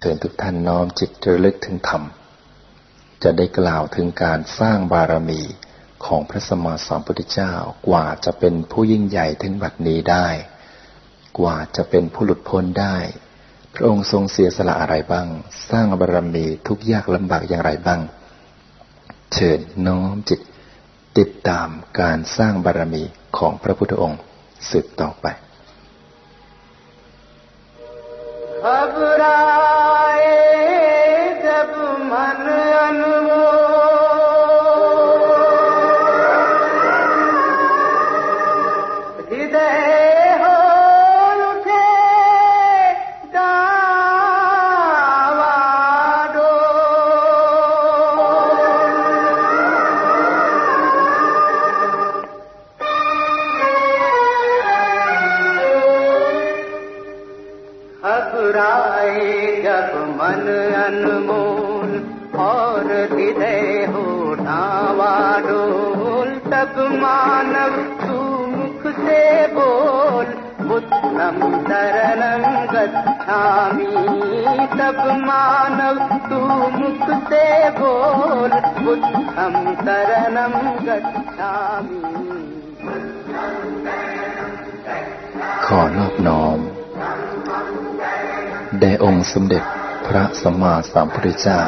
เชิญทุกท่านน้อมจิตระลึกถึงธรรม จะได้กล่าวถึงการสร้างบารมีของพระสมมาสัมพุทธเจ้ากว่าจะเป็นผู้ยิ่งใหญ่ถึงบัดนี้ได้ กว่าจะเป็นผู้หลุดพ้นได้ พระองค์ทรงเสียสละอะไรบ้าง สร้างบารมีทุกยากลำบากอย่างไรบ้าง เชิญน้อมจิตติดตามการสร้างบารมีของพระพุทธองค์สืบต่อไป ขบรา i one. गच्छामि तब मानव तू मुख से बोल बुद्धम शरणं गच्छामि ขอนอบน้อมแด่องค์สมเด็จพระสัมมาสัมพุทธเจ้า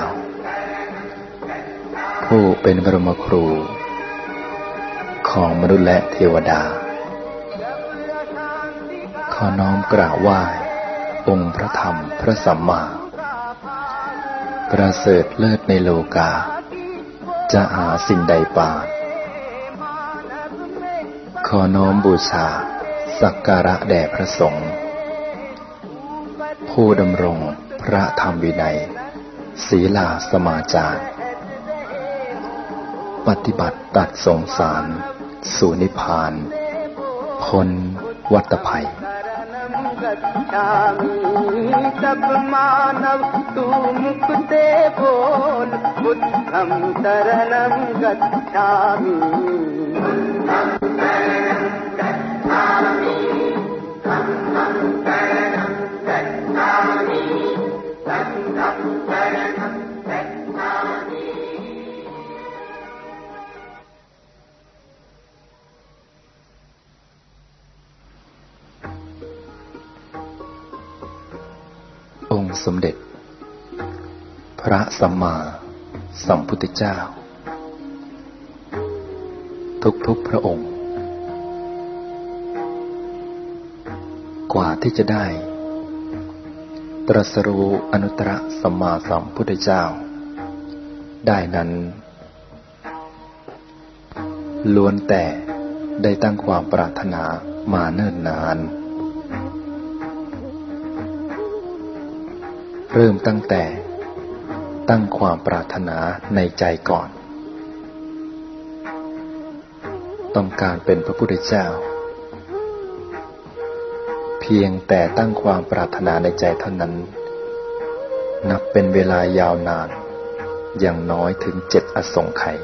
ผู้เป็นบรมครู ของมนุษย์และเทวดา ขอน้อมกราบไหว้ องค์พระธรรมพระสัมมา ประเสริฐเลิศในโลกา จะหาสิ่งใดปาขอน้อมบูชา สักการะแด่พระสงฆ์ผู้ดำรงพระธรรมวินัย ศีลาสมาจารปฏิบัติตัดสงสาร สู่นิพพานพ้นวัฏภัย गच्छामि तब मानव तू मुख से बोल बुद्धम शरणं गच्छामि ो อง สมเด็จ พระสัมมาสัมพุทธเจ้า ทุกๆพระองค์ กว่าที่จะได้ ตรัสรู้อนุตตรสัมมาสัมพุทธเจ้า ได้นั้นล้วนแต่ได้ตั้งความปรารถนามาเนิ่นนาน เริ่มตั้งแต่ตั้งความปรารถนาในใจก่อน ต้องการเป็นพระพุทธเจ้า เพียงแต่ตั้งความปรารถนาในใจเท่านั้น นับเป็นเวลายาวนาน อย่างน้อยถึงเจ็ดอสงไขย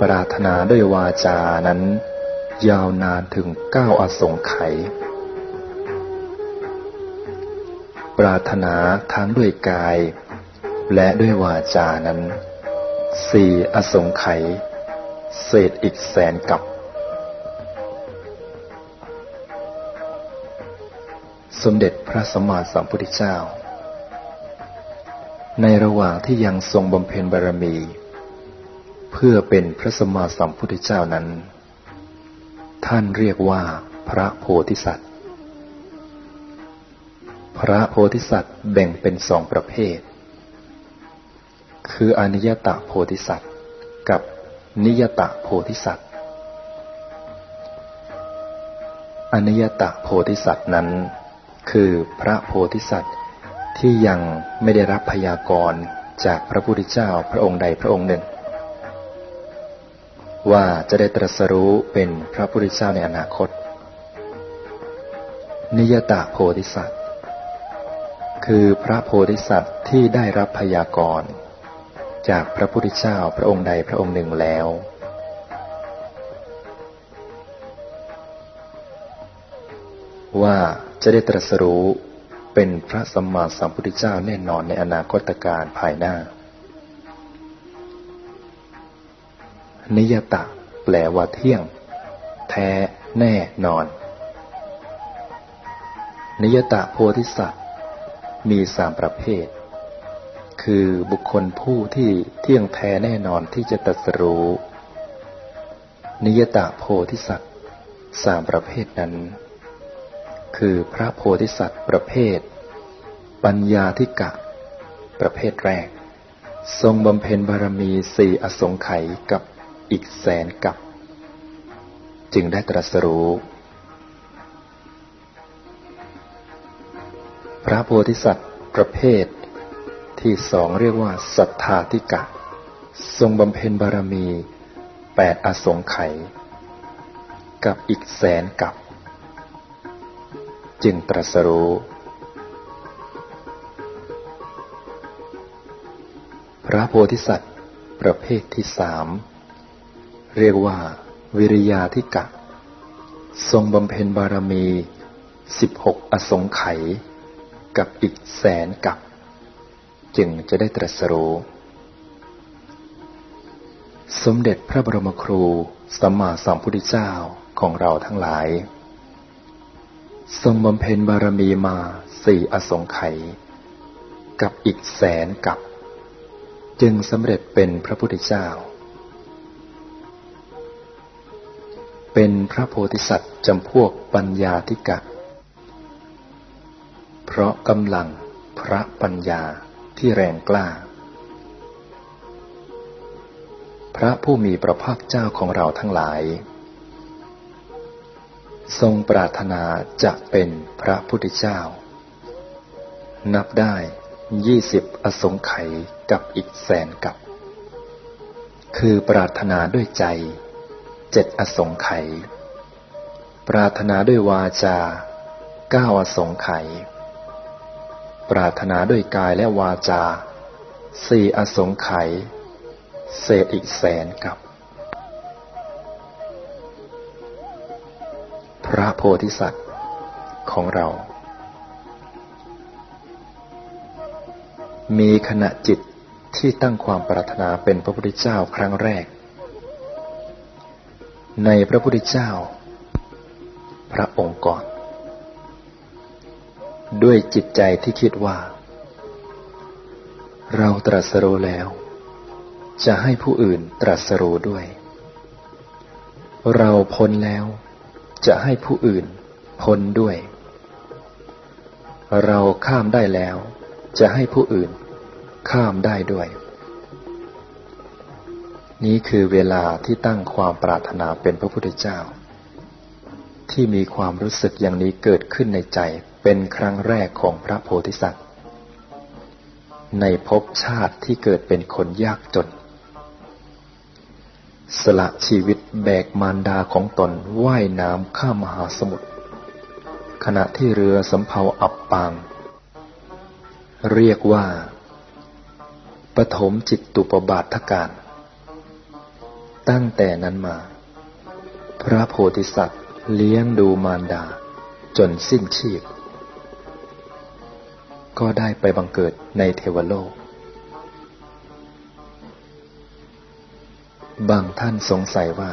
ปรารถนาด้วยวาจานั้น ยาวนานถึงเก้าอสงไขย ปรารถนาทั้งด้วยกาย และด้วยวาจานั้นสี่อสงไขยเศษอีกแสนกับ สมเด็จพระสัมมาสัมพุทธเจ้า ในระหว่างที่ยังทรงบำเพ็ญบารมี เพื่อเป็นพระสัมมาสัมพุทธเจ้านั้น ท่านเรียกว่าพระโพธิสัตว์ พระโพธิสัตว์แบ่งเป็นสองประเภท คืออนิยตโพธิสัตว์ กับนิยตโพธิสัตว์ อนิยตโพธิสัตว์นั้น คือพระโพธิสัตว์ที่ยังไม่ได้รับพยากรณ์จากพระพุทธเจ้าพระองค์ใดพระองค์หนึ่ง ว่าจะได้ตรัสรู้เป็นพระพุทธเจ้าในอนาคต นิยตโพธิสัตว์ คือพระโพธิสัตว์ที่ได้รับพยากรณ์จากพระพุทธเจ้าพระองค์ใดพระองค์หนึ่งแล้ว ว่าจะได้ตรัสรู้เป็นพระสัมมาสัมพุทธเจ้าแน่นอนในอนาคตการภายหน้า นิยตะแปลว่าเที่ยง แท้แน่นอน นิยตะโพธิสัตว์ มีสามประเภท คือบุคคลผู้ที่เที่ยงแท้แน่นอนที่จะตรัสรู้ นิยตะโพธิสัตว์สามประเภทนั้น คือพระโพธิสัตว์ประเภท ปัญญาธิกะ ประเภทแรก ทรงบำเพ็ญบารมีสี่อสงไขยกับอีกแสนกับ จึงได้ตรัสรู้ พระโพธิสัตว์ประเภท ที่สองเรียกว่า สัทธาธิกะ ทรงบำเพ็ญบารมีแปดอสงไขยกับอีกแสนกับ จึงตรัสรู้พระโพธิสัตว์ ประเภทที่สามเรียกว่า วิริยาธิกะ ทรงบำเพ็ญบารมีสิบหกอสงไขย กับอีกแสนกับ จึงจะได้ตรัสรู้สมเด็จพระบรมครูสัมมาสัมพุทธเจ้าของเราทั้งหลาย ทรงบำเพ็ญบารมีมาสี่อสงไขยกับอีกแสนกับ จึงสำเร็จเป็นพระพุทธเจ้า เป็นพระโพธิสัตว์จำพวกปัญญาธิกะ เพราะกำลังพระปัญญาที่แรงกล้า พระผู้มีพระภาคเจ้าของเราทั้งหลาย ทรงปรารถนาจะเป็นพระพุทธเจ้า นับได้ยี่สิบอสงไขยกับอีกแสนกับ คือปรารถนาด้วยใจเจ็ดอสงไขยปรารถนาด้วยวาจาเก้าอสงไขย ปรารถนาด้วยกายและวาจาสี่อสงไขยเศษอีกแสนกับ พระโพธิสัตว์ของเรา มีขณะจิตที่ตั้งความปรารถนาเป็นพระพุทธเจ้าครั้งแรก ในพระพุทธเจ้า พระองค์ก่อน ด้วยจิตใจที่คิดว่า เราตรัสรู้แล้ว จะให้ผู้อื่นตรัสรู้ด้วย เราพ้นแล้ว จะให้ผู้อื่นพ้นด้วย เราข้ามได้แล้ว จะให้ผู้อื่นข้ามได้ด้วย นี้คือเวลาที่ตั้งความปรารถนาเป็นพระพุทธเจ้า ที่มีความรู้สึกอย่างนี้เกิดขึ้นในใจเป็นครั้งแรกของพระโพธิสัตว์ ในภพชาติที่เกิดเป็นคนยากจน สละชีวิตแบกมารดาของตนว่ายน้ำข้ามมหาสมุทรขณะที่เรือสำเภาอับปาง เรียกว่า ปฐมจิตตุปบาทการ ตั้งแต่นั้นมา พระโพธิสัตว์ เลี้ยงดูมารดา จนสิ้นชีพ ก็ได้ไปบังเกิดในเทวโลก บางท่านสงสัยว่า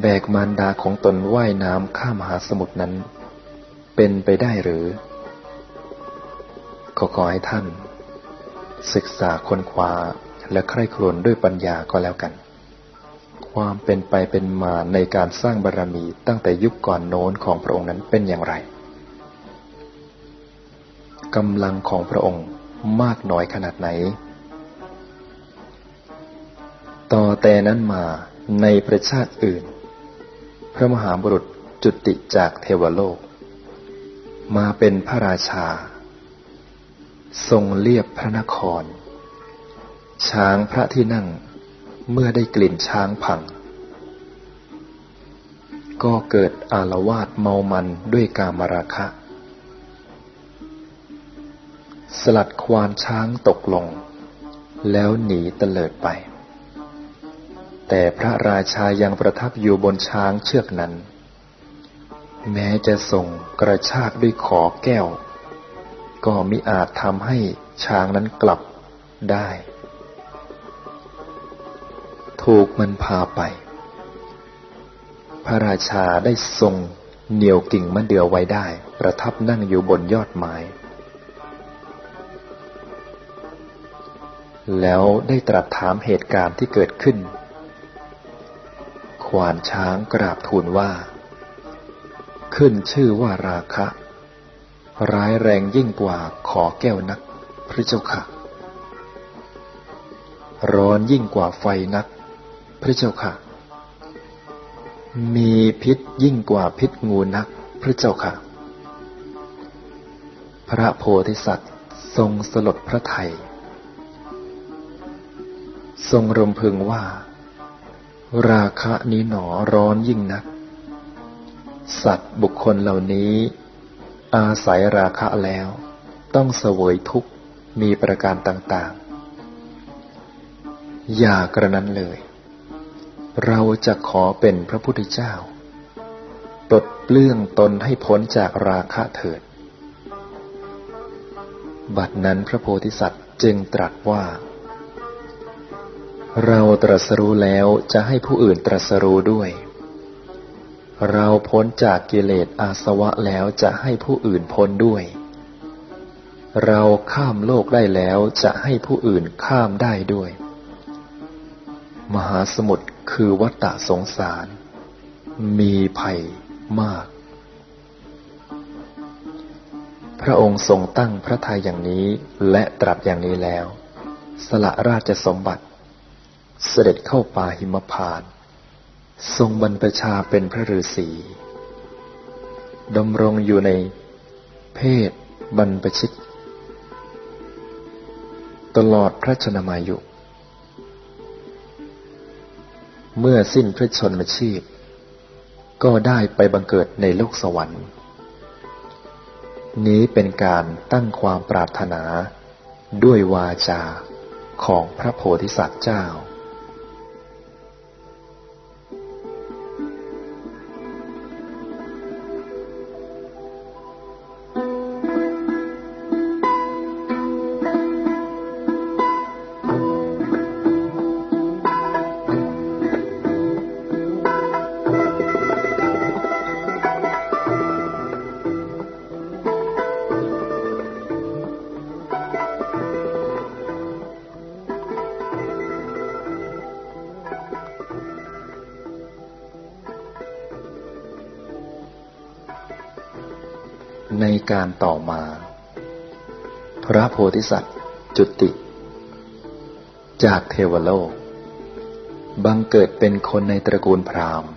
แบกมารดาของตนว่ายน้ำข้ามหาสมุทรนั้น เป็นไปได้หรือ ขอขอให้ท่าน ศึกษาค้นคว้าและใคร่ครวญด้วยปัญญาก็แล้วกัน ความเป็นไปเป็นมาในการสร้างบารรมีตั้งแต่ยุคก่อนโน้นของพระองค์นั้นเป็นอย่างไรกำลังของพระองค์มากน้อยขนาดไหน ต่อแต่นั้นมาในประชาติอื่น พระมหาบุรุษจุติจากเทวโลก มาเป็นพระราชา ทรงเลียบพระนคร ช้างพระที่นั่ง เมื่อได้กลิ่นช้างพัง ก็เกิดอารวาสเมามันด้วยกามราคะ สลัดควานช้างตกลง แล้วหนีเตลิดไป แต่พระราชายังประทับอยู่บนช้างเชือกนั้น แม้จะส่งกระชากด้วยขอแก้ว ก็มิอาจทำให้ช้างนั้นกลับได้ ถูกมันพาไป พระราชาได้ทรงเหนี่ยวกิ่งมะเดื่อไว้ได้ ประทับนั่งอยู่บนยอดไม้ แล้วได้ตรัสถามเหตุการณ์ที่เกิดขึ้น ขวานช้างกราบทูลว่า ขึ้นชื่อว่าราคะ ร้ายแรงยิ่งกว่าขอแก้วนัก พระเจ้าค่ะ ร้อนยิ่งกว่าไฟนัก พระเจ้าค่ะ มีพิษยิ่งกว่าพิษงูนัก พระเจ้าค่ะ พระโพธิสัตว์ทรงสลดพระไทย ทรงรมพึงว่า ราคะนี้หนอร้อนยิ่งนัก สัตว์บุคคลเหล่านี้ อาศัยราคะแล้ว ต้องเสวยทุกข์มีประการต่างๆ อย่ากระนั้นเลย เราจะขอเป็นพระพุทธเจ้าปลดเปลื้องตนให้พ้นจากราคะเถิด บัดนั้นพระโพธิสัตว์จึงตรัสว่า เราตรัสรู้แล้วจะให้ผู้อื่นตรัสรู้ด้วย เราพ้นจากกิเลสอาสวะแล้วจะให้ผู้อื่นพ้นด้วย เราข้ามโลกได้แล้วจะให้ผู้อื่นข้ามได้ด้วย มหาสมุทร คือวัฏฏะสงสาร มีภัยมาก พระองค์ทรงตั้งพระทัยอย่างนี้และตรัสอย่างนี้แล้ว สละราชสมบัติ เสด็จเข้าป่าหิมพาน ทรงบรรพชาเป็นพระฤาษีดำรงอยู่ในเพศบรรพชิต ตลอดพระชนมายุ เมื่อสิ้นพระชนมชีพ ก็ได้ไปบังเกิดในโลกสวรรค์ นี้เป็นการตั้งความปรารถนาด้วยวาจาของพระโพธิสัตว์เจ้า ในการต่อมา พระโพธิสัตว์จุติ จากเทวโลก บังเกิดเป็นคนในตระกูลพราหมณ์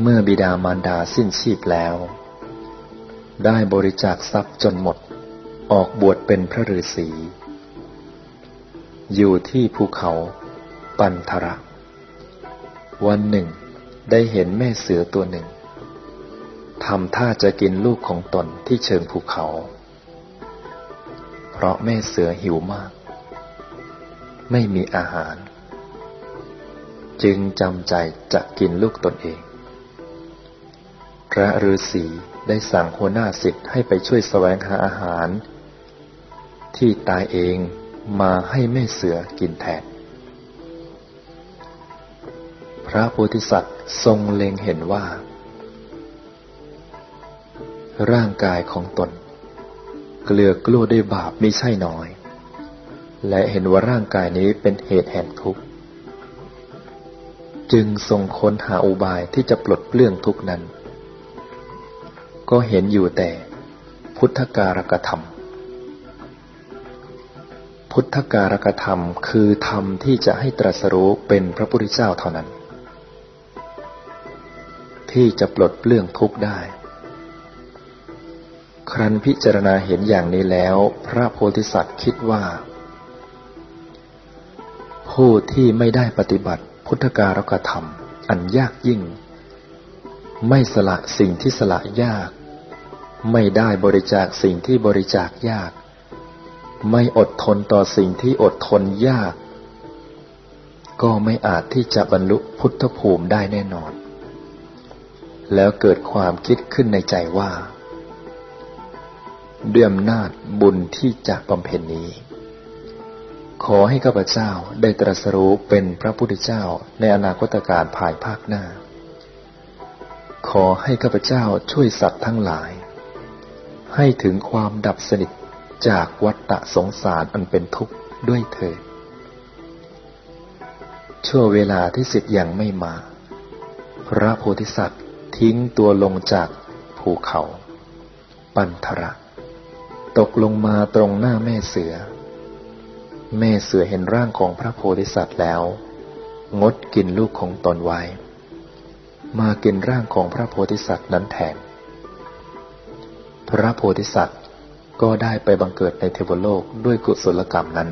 เมื่อบิดามารดาสิ้นชีพแล้ว ได้บริจาคทรัพย์จนหมดออกบวชเป็นพระฤาษี อยู่ที่ภูเขาปันธระ วันหนึ่งได้เห็นแม่เสือตัวหนึ่ง ทำท่าจะกินลูกของตนที่เชิงภูเขา เพราะแม่เสือหิวมาก ไม่มีอาหาร จึงจำใจจะกินลูกตนเอง พระฤาษีได้สั่งหัวหน้าสิทธิ์ให้ไปช่วยแสวงหาอาหาร ที่ตายเองมาให้แม่เสือกินแทน พระโพธิสัตว์ทรงเล็งเห็นว่า ร่างกายของตน เกลือกลั้วด้วยบาปไม่ใช่น้อย และเห็นว่าร่างกายนี้เป็นเหตุแห่งทุกข์ จึงทรงค้นหาอุบายที่จะปลดเปลื้องทุกนั้น ก็เห็นอยู่แต่พุทธการกธรรม พุทธการกธรรมคือธรรมที่จะให้ตรัสรู้เป็นพระพุทธเจ้าเท่านั้น ที่จะปลดเปลื้องทุกข์ได้ ครั้นพิจารณาเห็นอย่างนี้แล้ว พระโพธิสัตว์คิดว่า ผู้ที่ไม่ได้ปฏิบัติพุทธการกธรรม อันยากยิ่ง ไม่สละสิ่งที่สละยาก ไม่ได้บริจาคสิ่งที่บริจาคยาก ไม่อดทนต่อสิ่งที่อดทนยาก ก็ไม่อาจที่จะบรรลุพุทธภูมิได้แน่นอน แล้วเกิดความคิดขึ้นในใจว่า ด้วยอำนาจบุญที่จะบำเพ็ญนี้ ขอให้ข้าพเจ้าได้ตรัสรู้เป็นพระพุทธเจ้าในอนาคตการภายภาคหน้า ขอให้ข้าพเจ้าช่วยสัตว์ทั้งหลาย ให้ถึงความดับสนิทจากวัฏฏะสงสารอันเป็นทุกข์ด้วยเถิดชั่วเวลาที่สิทธิ์ยังไม่มา พระโพธิสัตว์ทิ้งตัวลงจากภูเขา ปันธระ ตกลงมาตรงหน้าแม่เสือ แม่เสือเห็นร่างของพระโพธิสัตว์แล้ว งดกินลูกของตนไว้ มากินร่างของพระโพธิสัตว์นั้นแทน พระโพธิสัตว์ก็ได้ไปบังเกิดในเทวโลกด้วยกุศลกรรมนั้น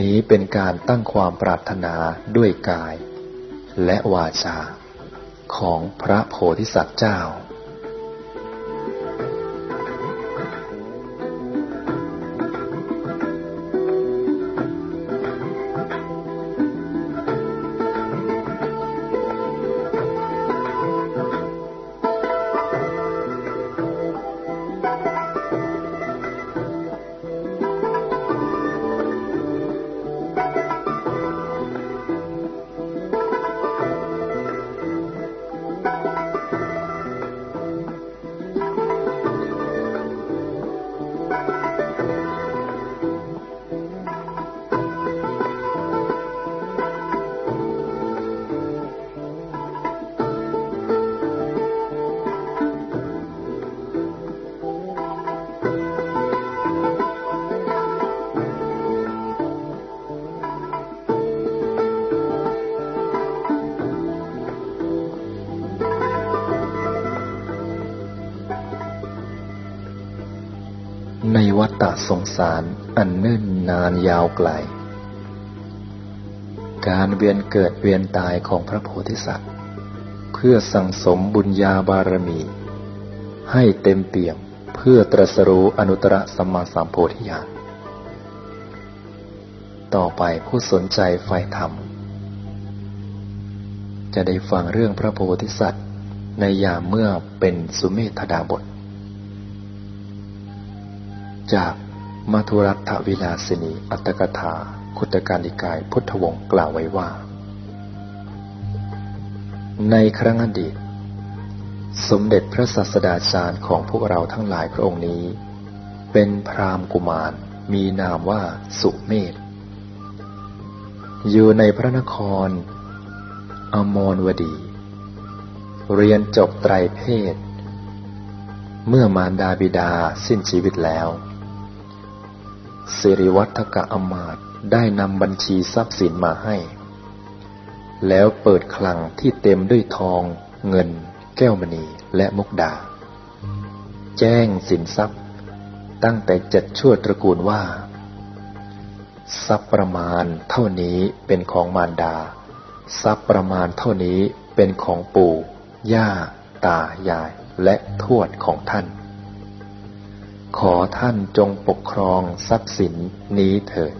นี้เป็นการตั้งความปรารถนาด้วยกาย และวาจาของพระโพธิสัตว์เจ้า สงสารอันเนิ่นนานยาวไกล การเวียนเกิดเวียนตายของพระโพธิสัตว์ เพื่อสั่งสมบุญญาบารมี ให้เต็มเปี่ยมเพื่อตรัสรู้อนุตตรสัมมาสัมโพธิญาณต่อไปผู้สนใจไฟธรรม จะได้ฟังเรื่องพระโพธิสัตว์ในยามเมื่อเป็นสุเมธดาบท จาก มัทุรัตวิลาสินีอัตตกถาคุตการนิกายพุทธวงศ์กล่าวไว้ว่า ในครั้งอดีต สมเด็จพระศาสดาจารย์ของพวกเราทั้งหลายพระองค์นี้ เป็นพรามกุมาร มีนามว่าสุเมธอยู่ในพระนคร อมรวดี เรียนจบไตรเพศ เมื่อมารดาบิดาสิ้นชีวิตแล้ว สิริวัฒกะอมาตได้นำบัญชีทรัพย์สินมาให้ แล้วเปิดคลังที่เต็มด้วยทอง เงิน แก้วมณีและมุกดา แจ้งสินทรัพย์ ตั้งแต่เจ็ดชั่วตระกูลว่า ทรัพย์ประมาณเท่านี้เป็นของมารดา ทรัพย์ประมาณเท่านี้เป็นของปู่ ย่า ตายาย และทวดของท่าน ขอท่านจงปกครองทรัพย์สินนี้เถิด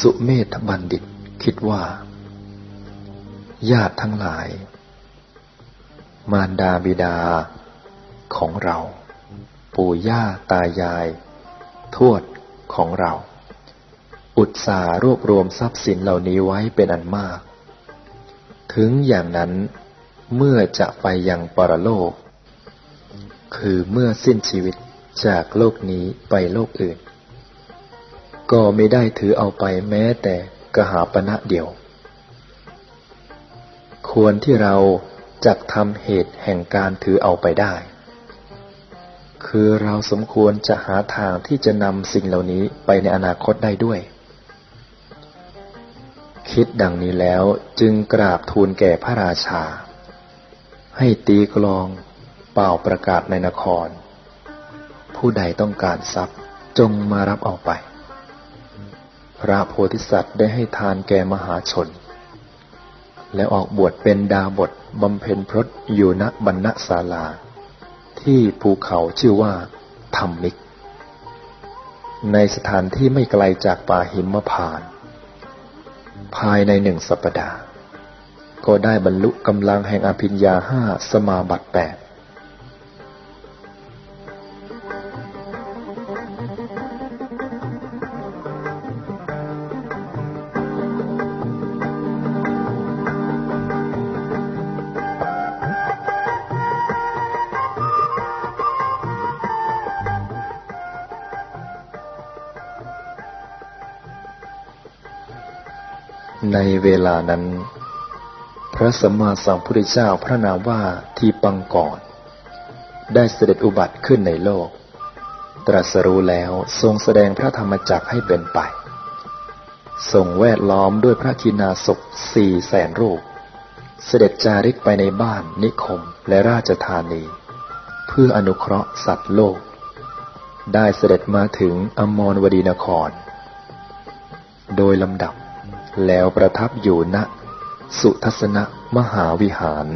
สุเมธบัณฑิตคิดว่า ญาติทั้งหลาย มารดาบิดาของเรา ปู่ย่าตายาย ทวดของเรา อุตสารวบรวมทรัพย์สินเหล่านี้ไว้เป็นอันมาก ถึงอย่างนั้นเมื่อจะไปยังปรโลก คือเมื่อสิ้นชีวิตจากโลกนี้ไปโลกอื่น ก็ไม่ได้ถือเอาไปแม้แต่กหาปณะเดียว ควรที่เราจะทำเหตุแห่งการถือเอาไปได้ คือเราสมควรจะหาทางที่จะนำสิ่งเหล่านี้ไปในอนาคตได้ด้วย คิดดังนี้แล้วจึงกราบทูลแก่พระราชา ให้ตีกลอง เป่าประกาศในนคร ผู้ใดต้องการทรัพย์จงมารับเอาไป พระโพธิสัตว์ได้ให้ทานแก่มหาชน และออกบวชเป็นดาบทบำเพ็ญพรตอยู่ณบรรณศาลา ที่ภูเขาชื่อว่า ธรรมิก ในสถานที่ไม่ไกลจากป่าหิมพาน ภายในหนึ่งสัปดาห์ก็ได้บรรลุกำลังแห่งอภิญญาห้าสมาบัติแปด ในเวลานั้น พระสัมมาสัมพุทธเจ้าพระนามว่าทีปังกรได้เสด็จอุบัติขึ้นในโลก ตรัสรู้แล้วทรงแสดงพระธรรมจักให้เป็นไป ทรงแวดล้อมด้วยพระคินาศกสี่แสนรูป เสด็จจาริกไปในบ้านนิคมและราชธานี เพื่ออนุเคราะห์สัตว์โลก ได้เสด็จมาถึงอมรวดีนคร โดยลำดับ แล้วประทับอยู่ณสุทัศนมหาวิหาร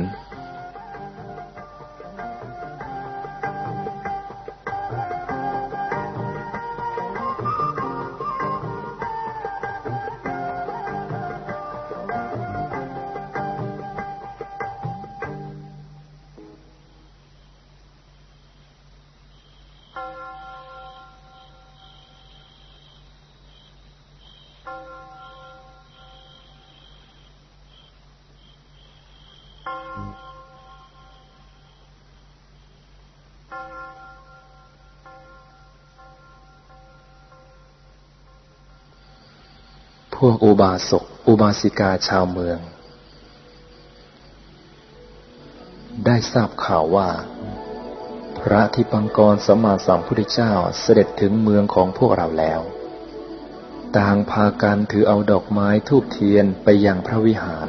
บาสก อุบาสิกาชาวเมือง ได้ทราบข่าวว่า พระทิปังกรสมมาสัมพุทธเจ้าเสด็จถึงเมืองของพวกเราแล้ว ต่างพากันถือเอาดอกไม้ทูบเทียนไปยังพระวิหาร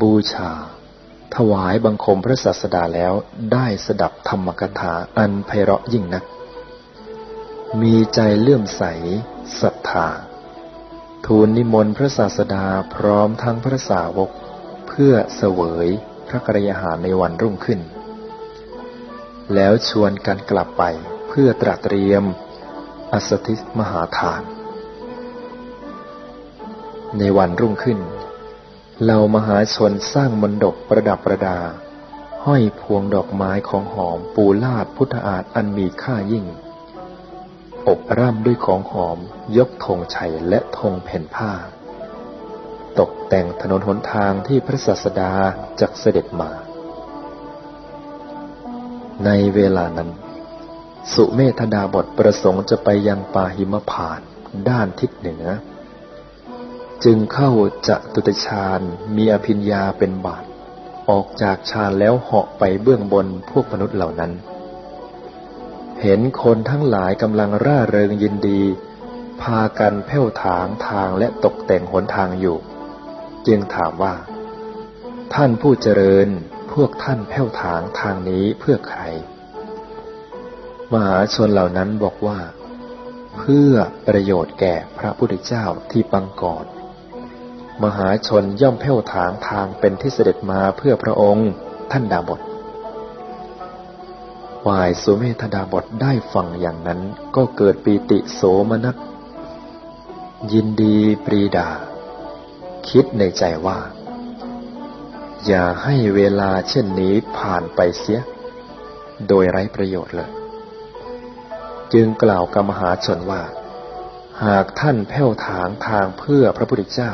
บูชา ถวายบังคมพระศาสดาแล้วได้สดับธรรมกถาอันไพเราะยิ่งนัก มีใจเลื่อมใสศรัทธา ทูลนิมนต์พระศาสดาพร้อมทั้งพระสาวก เพื่อเสวยพระกรยาหารในวันรุ่งขึ้น แล้วชวนกันกลับไปเพื่อตรัสเตรียมอสติมหาทาน ในวันรุ่งขึ้นเหล่ามหาชนสร้างมณฑปประดับประดา ห้อยพวงดอกไม้ของหอมปูลาดพุทธาฏอันมีค่ายิ่ง อบร่ำด้วยของหอม ยกธงชัยและธงแผ่นผ้า ตกแต่งถนนหนทางที่พระศาสดาจักเสด็จมา ในเวลานั้น สุเมธดาบทประสงค์จะไปยังปาหิมพานด้านทิศเหนือ จึงเข้าจะตุตฌานมีอภิญญาเป็นบาท ออกจากฌานแล้วเหาะไปเบื้องบนพวกมนุษย์เหล่านั้น เห็นคนทั้งหลายกำลังร่าเริงยินดี พากันเพ่วถางทางและตกแต่งหนทางอยู่ จึงถามว่า ท่านผู้เจริญพวกท่านเพ่วถางทางนี้เพื่อใคร มหาชนเหล่านั้นบอกว่า เพื่อประโยชน์แก่พระพุทธเจ้าที่ปังกอนมหาชนย่อมเพ่วถางทางเป็นที่เสด็จมาเพื่อพระองค์ท่านดาบท ฝ่ายสุเมธดาบทได้ฟังอย่างนั้น ก็เกิดปีติโสมนัสยินดีปรีดา คิดในใจว่า อย่าให้เวลาเช่นนี้ผ่านไปเสีย โดยไร้ประโยชน์เลย จึงกล่าวกับมหาชนว่า หากท่านแผ้วถางทางเพื่อพระพุทธเจ้า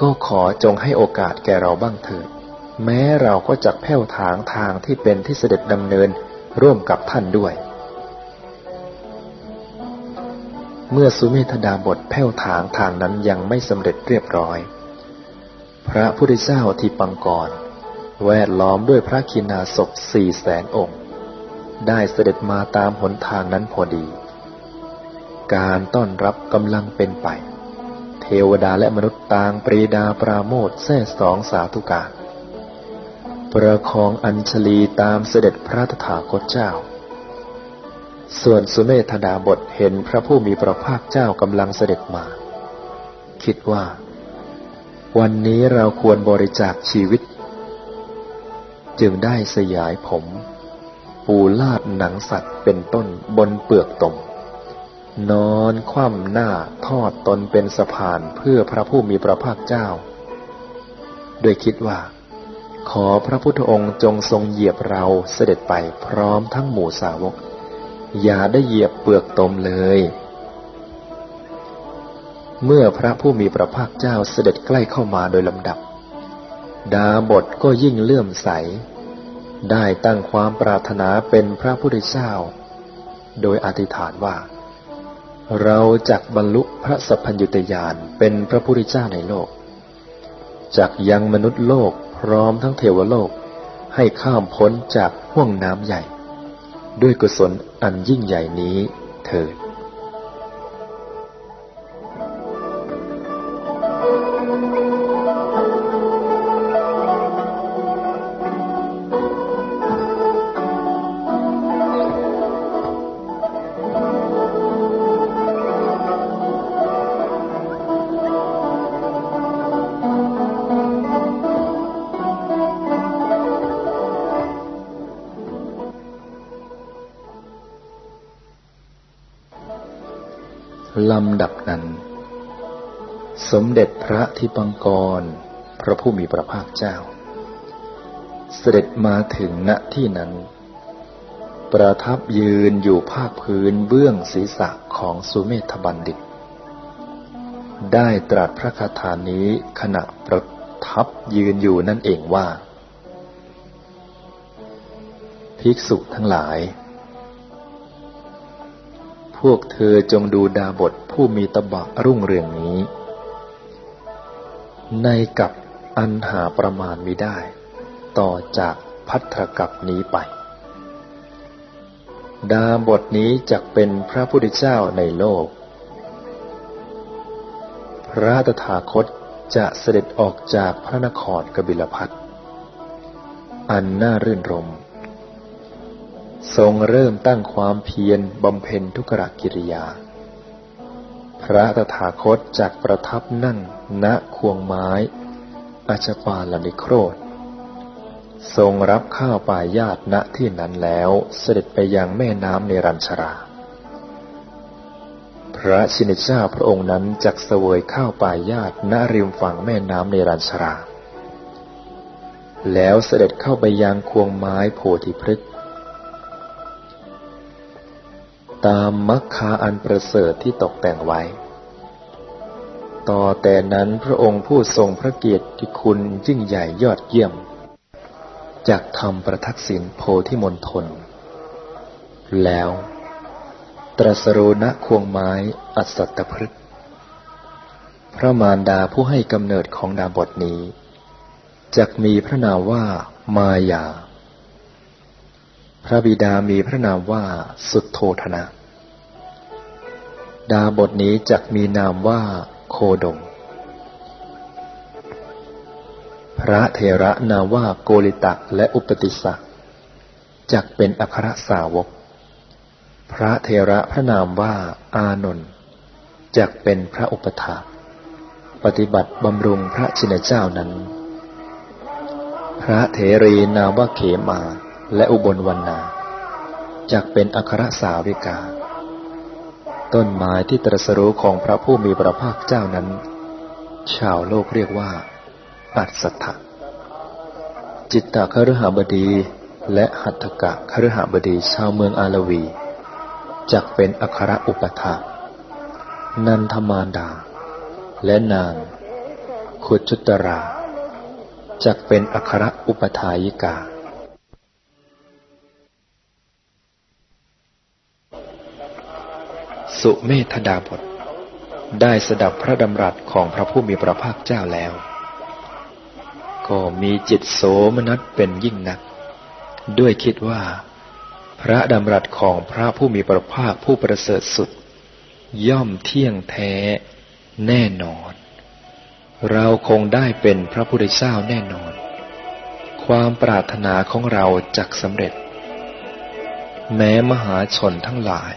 ก็ขอจงให้โอกาสแก่เราบ้างเถิดแม้เราก็จักแผ้วถางทางที่เป็นที่เสด็จดำเนิน ร่วมกับท่านด้วย เมื่อสุเมธดาบทแผ้วถางทางนั้นยังไม่สำเร็จเรียบร้อย พระพุทธเจ้าที่ปังกร แวดล้อมด้วยพระคินาศพสี่แสนองค์ ได้เสด็จมาตามหนทางนั้นพอดี การต้อนรับกำลังเป็นไป เทวดาและมนุษย์ต่างปรีดาปราโมทแท้สองสาธุการ ประคองอัญชลีตามเสด็จพระตถาคตเจ้า ส่วนสุเมธดาบทเห็นพระผู้มีพระภาคเจ้ากำลังเสด็จมา คิดว่า วันนี้เราควรบริจาคชีวิต จึงได้สยายผม ปูลาดหนังสัตว์เป็นต้นบนเปลือกตม นอนคว่ำหน้าทอดตนเป็นสะพานเพื่อพระผู้มีพระภาคเจ้า โดยคิดว่า ขอพระพุทธองค์จงทรงเหยียบเราเสด็จไปพร้อมทั้งหมู่สาวก อย่าได้เหยียบเปลือกตมเลย เมื่อพระผู้มีพระภาคเจ้าเสด็จใกล้เข้ามาโดยลำดับ ดาบทก็ยิ่งเลื่อมใส ได้ตั้งความปรารถนาเป็นพระพุทธเจ้า โดยอธิษฐานว่า เราจักบรรลุพระสัพพัญญุตยานเป็นพระพุทธเจ้าในโลกจากยังมนุษย์โลก ร้อมทั้งเทวโลก ให้ข้ามพ้นจากห่วงน้ำใหญ่ ด้วยกุศลอันยิ่งใหญ่นี้เถิด ลำดับนั้น สมเด็จพระทิปังกร พระผู้มีพระภาคเจ้า เสด็จมาถึงณที่นั้น ประทับยืนอยู่ภาคพื้นเบื้องศีรษะของสุเมธบัณฑิต ได้ตรัสพระคาถานี้ขณะประทับยืนอยู่นั่นเองว่า ภิกษุทั้งหลายพวกเธอจงดูดาบท ผู้มีตบะรุ่งเรืองนี้ ในกับอันหาประมาณมิได้ ต่อจากพัทธกับนี้ไป ดาบทนี้จะเป็นพระพุทธเจ้าในโลก พระตถาคตจะเสด็จออกจากพระนครกบิลพัทอันน่ารื่นรม ทรงเริ่มตั้งความเพียรบำเพ็ญทุกรกิริยา พระตถาคตจักประทับนั่งณควงไม้อาชปาลนิโครธทรงรับข้าวป่ายาตณที่นั้นแล้วเสด็จไปยังแม่น้ำในรัญชรา พระชินเจ้าพระองค์นั้นจักเสวยข้าวป่ายาตณริมฝั่งแม่น้ำในรัญชรา แล้วเสด็จเข้าไปยังควงไม้โพธิพฤกษ์ ตามมัคคาอันประเสริฐที่ตกแต่งไว้ ต่อแต่นั้นพระองค์ผู้ทรงพระเกียรติคุณยิ่งใหญ่ยอดเยี่ยม จากทำประทักษิณโพธิมณฑลแล้วตรัสรู้ณควงไม้อัศตพฤกษ์พระมารดาผู้ให้กำเนิดของดาบทนี้จักมีพระนามว่ามายา พระบิดามีพระนามว่าสุดโทธนะ ดาบทนี้จักมีนามว่าโคดม พระเทระนามว่าโกริตะและอุปติสะจักเป็นอัครสาวก พระเทระพระนามว่าอานนท์จักเป็นพระอุปถาปฏิบัติบำรุงพระชินเจ้านั้น พระเถรีนามว่าเขมาและอุบลวันนาจักเป็นอัครสาวิกา ต้นไม้ที่ตรัสรู้ของพระผู้มีพระภาคเจ้านั้น ชาวโลกเรียกว่าอัศถะจิตตะคฤหบดีและหัตถกะคฤหบดีชาวเมืองอาลวีจักเป็นอัครอุปถานันทมารดา และนางขุจุตราจักเป็นอัครอุปถายิกา สุเมธดาบท ได้สดับพระดำรัสของพระผู้มีพระภาคเจ้าแล้ว ก็มีจิตโสมนัสเป็นยิ่งนัก ด้วยคิดว่า พระดำรัสของพระผู้มีพระภาคผู้ประเสริฐสุด ย่อมเที่ยงแท้แน่นอน เราคงได้เป็นพระพุทธเจ้าแน่นอน ความปรารถนาของเราจักสำเร็จ แม้มหาชนทั้งหลาย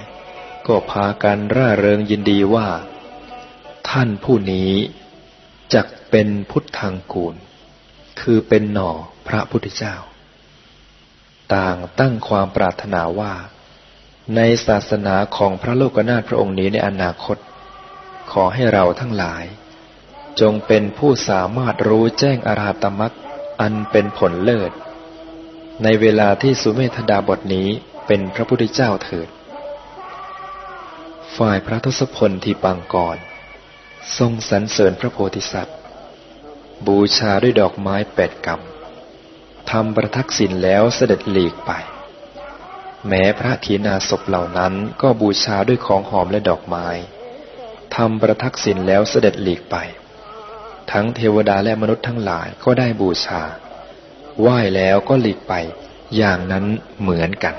ก็พากันร่าเริงยินดีว่า ท่านผู้นี้จักเป็นพุทธังกูล คือเป็นหน่อพระพุทธเจ้า ต่างตั้งความปรารถนาว่า ในศาสนาของพระโลกนาถพระองค์นี้ในอนาคต ขอให้เราทั้งหลาย จงเป็นผู้สามารถรู้แจ้งอาราตมักอันเป็นผลเลิศ ในเวลาที่สุเมธดาบทนี้เป็นพระพุทธเจ้าเถิด ฝ่ายพระทศพลที่ปังก่อน ทรงสรรเสริญพระโพธิสัตว์ บูชาด้วยดอกไม้แปดกรรมทำประทักษิณแล้วเสด็จหลีกไป แม้พระทีนาศพเหล่านั้นก็บูชาด้วยของหอมและดอกไม้ทำประทักษิณแล้วเสด็จหลีกไป ทั้งเทวดาและมนุษย์ทั้งหลายก็ได้บูชา ไหว้แล้วก็หลีกไป อย่างนั้นเหมือนกัน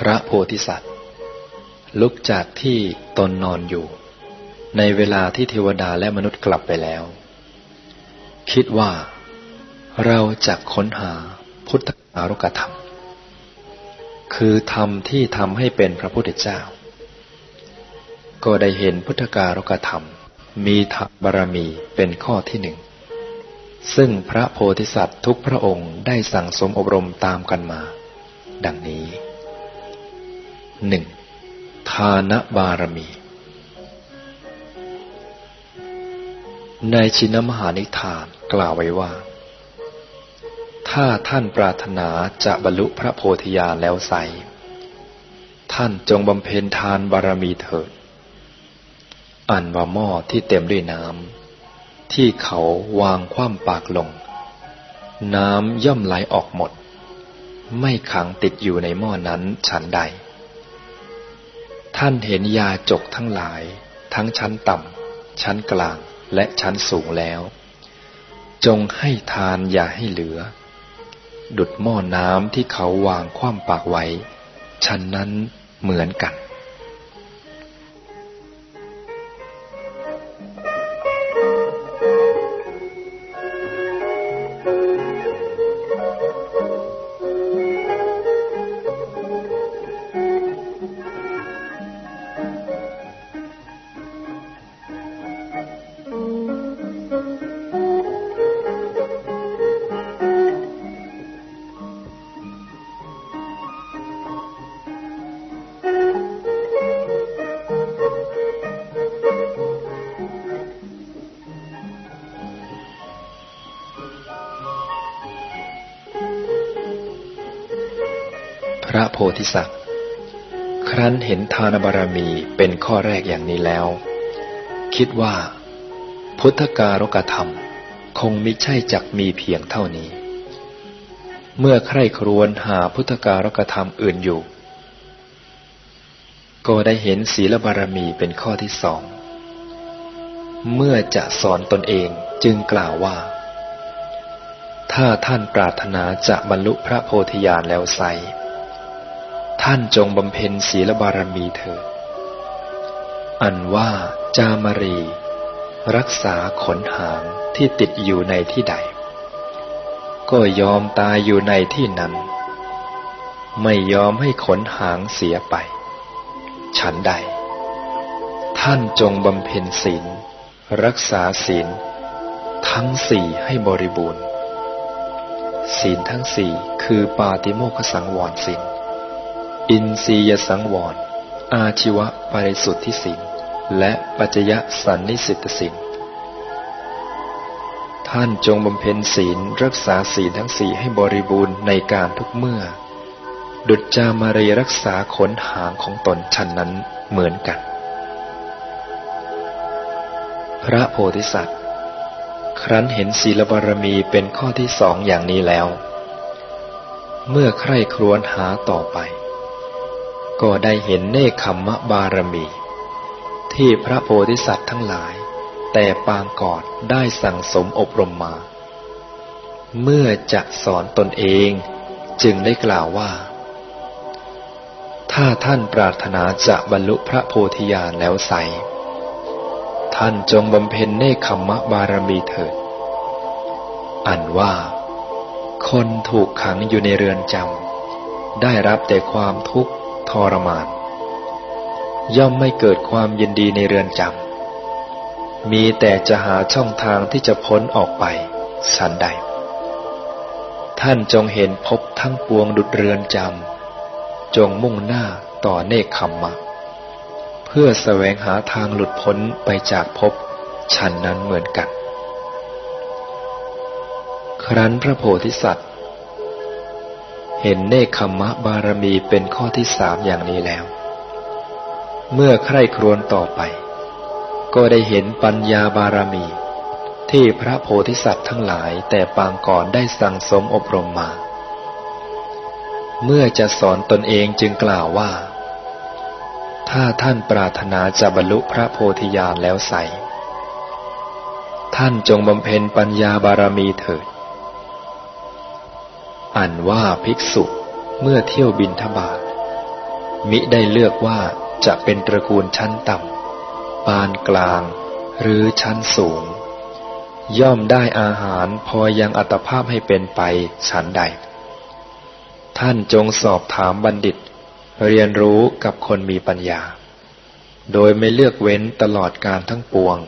พระโพธิสัตว์ ลุกจากที่ตนนอนอยู่ ในเวลาที่เทวดาและมนุษย์กลับไปแล้ว คิดว่า เราจะค้นหาพุทธอารกธรรม คือธรรมที่ทำให้เป็นพระพุทธเจ้า ก็ได้เห็นพุทธการกธรรม มีธรรมบารมีเป็นข้อที่หนึ่งซึ่งพระโพธิสัตว์ทุกพระองค์ได้สั่งสมอบรมตามกันมา ดังนี้ หนึ่งทานบารมี ในชินมหานิทานกล่าวไว้ว่า ถ้าท่านปรารถนาจะบรรลุพระโพธิญาณแล้วใส ท่านจงบำเพ็ญทานบารมีเถิด อันว่าหม้อที่เต็มด้วยน้ำที่เขาวางคว่ำปากลง น้ำย่อมไหลออกหมด ไม่ขังติดอยู่ในหม้อนั้นฉันใด ท่านเห็นยาจกทั้งหลาย ทั้งชั้นต่ำชั้นกลางและชั้นสูงแล้ว จงให้ทานอย่าให้เหลือ ดุดหม้อน้ำที่เขาวางคว่ำปากไว้ ชั้นนั้นเหมือนกัน ระโพธิสัตว์ ครั้นเห็นทานบารมีเป็นข้อแรกอย่างนี้แล้ว คิดว่า พุทธการกธรรมคงมิใช่จักมีเพียงเท่านี้ เมื่อใครครวนหาพุทธการกธรรมอื่นอยู่ ก็ได้เห็นศีลบารมีเป็นข้อที่สอง เมื่อจะสอนตนเองจึงกล่าวว่าถ้าท่านปรารถนาจะบรรลุพระโพธิญาณแล้วไซ ท่านจงบำเพ็ญศีลบารมีเถิด อันว่าจามรี รักษาขนหางที่ติดอยู่ในที่ใด ก็ยอมตายอยู่ในที่นั้น ไม่ยอมให้ขนหางเสียไป ฉันใด ท่านจงบำเพ็ญศีล รักษาศีล ทั้งสี่ให้บริบูรณ์ ศีลทั้งสี่คือปาติโมกสังวรศีล อินทรียสังวร อาชีวะปริสุทธิสินและปัจยะสันนิสิตสินท่านจงบำเพ็ญศีลรักษาศีลทั้งสี่ให้บริบูรณ์ในการทุกเมื่อ ดุจจามารีรักษาขนหางของตนชันนั้นเหมือนกัน พระโพธิสัตว์ ครั้นเห็นศีลบารมีเป็นข้อที่สองอย่างนี้แล้ว เมื่อใครครวญหาต่อไป ก็ได้เห็นเนคขมมะบารมี ที่พระโพธิสัตว์ทั้งหลาย แต่ปางก่อนได้สั่งสมอบรมมา เมื่อจะสอนตนเองจึงได้กล่าวว่า ถ้าท่านปรารถนาจะบรรลุพระโพธิญาณแล้วใส ท่านจงบำเพ็ญเนคขมมะบารมีเถิด อันว่า คนถูกขังอยู่ในเรือนจำได้รับแต่ความทุกข์ ทรมาน ย่อมไม่เกิดความยินดีในเรือนจำมีแต่จะหาช่องทางที่จะพ้นออกไปสันใด ท่านจงเห็นพบทั้งปวงดุดเรือนจำจงมุ่งหน้าต่อเนคขมมะ เพื่อแสวงหาทางหลุดพ้นไปจากภพชันนั้นเหมือนกัน ครั้นพระโพธิสัตว์ เห็นเนคขมะบารมีเป็นข้อที่สามอย่างนี้แล้ว เมื่อใคร่ครวญต่อไป ก็ได้เห็นปัญญาบารมี ที่พระโพธิสัตว์ทั้งหลายแต่ปางก่อนได้สั่งสมอบรมมา เมื่อจะสอนตนเองจึงกล่าวว่า ถ้าท่านปรารถนาจะบรรลุพระโพธิญาณแล้วใส ท่านจงบำเพ็ญปัญญาบารมีเถิด อันว่าภิกษุเมื่อเที่ยวบินทบาทมิได้เลือกว่าจะเป็นตระกูลชั้นต่ำ ปานกลางหรือชั้นสูง ย่อมได้อาหารพอยังอัตภาพให้เป็นไปฉันใด ท่านจงสอบถามบัณฑิต เรียนรู้กับคนมีปัญญา โดยไม่เลือกเว้นตลอดการทั้งปวง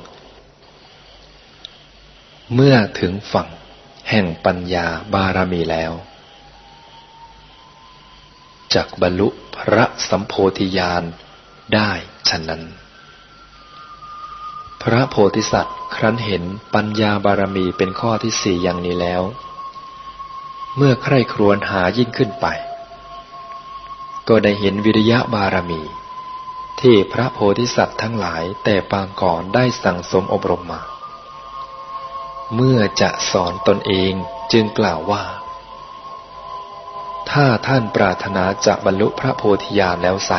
เมื่อถึงฝั่งแห่งปัญญาบารมีแล้ว จักบรรลุพระสัมโพธิญาณได้ฉะนั้น พระโพธิสัตว์ครั้นเห็นปัญญาบารมีเป็นข้อที่สี่อย่างนี้แล้ว เมื่อใคร่ครวญหายิ่งขึ้นไป ก็ได้เห็นวิริยะบารมี ที่พระโพธิสัตว์ทั้งหลายแต่ปางก่อนได้สั่งสมอบรมมา เมื่อจะสอนตนเองจึงกล่าวว่า ถ้าท่านปรารถนาจะบรรลุพระโพธิญาณแล้วใส